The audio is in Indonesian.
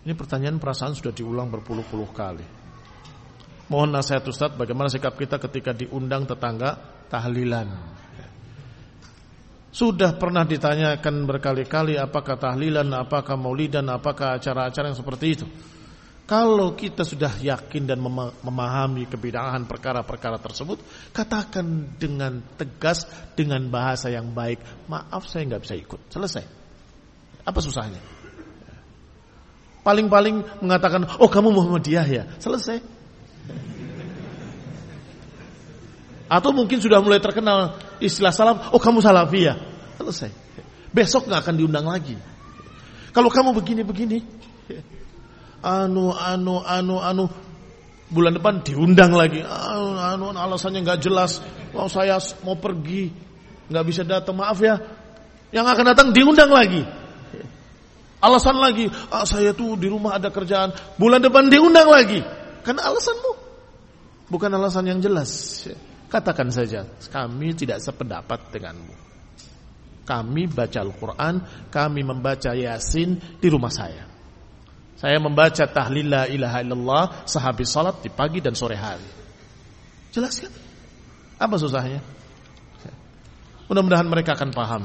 Ini pertanyaan perasaan sudah diulang berpuluh-puluh kali. Mohon nasihat Ustaz bagaimana sikap kita ketika diundang tetangga tahlilan. Sudah pernah ditanyakan berkali-kali apakah tahlilan, apakah maulidan, apakah acara-acara yang seperti itu. Kalau kita sudah yakin dan memahami kebidahan perkara-perkara tersebut, katakan dengan tegas, dengan bahasa yang baik, maaf saya nggak bisa ikut, selesai. Apa susahnya? Paling-paling mengatakan, oh kamu Muhammadiyah ya, selesai. Atau mungkin sudah mulai terkenal istilah salam, oh kamu salafiyah. Selesai. Besok nggak akan diundang lagi. Kalau kamu begini-begini, anu anu anu anu bulan depan diundang lagi. Anu, anu alasannya nggak jelas. Mau saya mau pergi, nggak bisa datang, maaf ya. Yang akan datang diundang lagi. Alasan lagi, ah, saya tuh di rumah ada kerjaan. Bulan depan diundang lagi. Karena alasanmu bukan alasan yang jelas. Katakan saja, kami tidak sependapat denganmu. Kami baca Al-Quran, kami membaca Yasin di rumah saya. Saya membaca tahlil la ilaha illallah sehabis salat di pagi dan sore hari. Jelas kan? Apa susahnya? Mudah-mudahan mereka akan paham.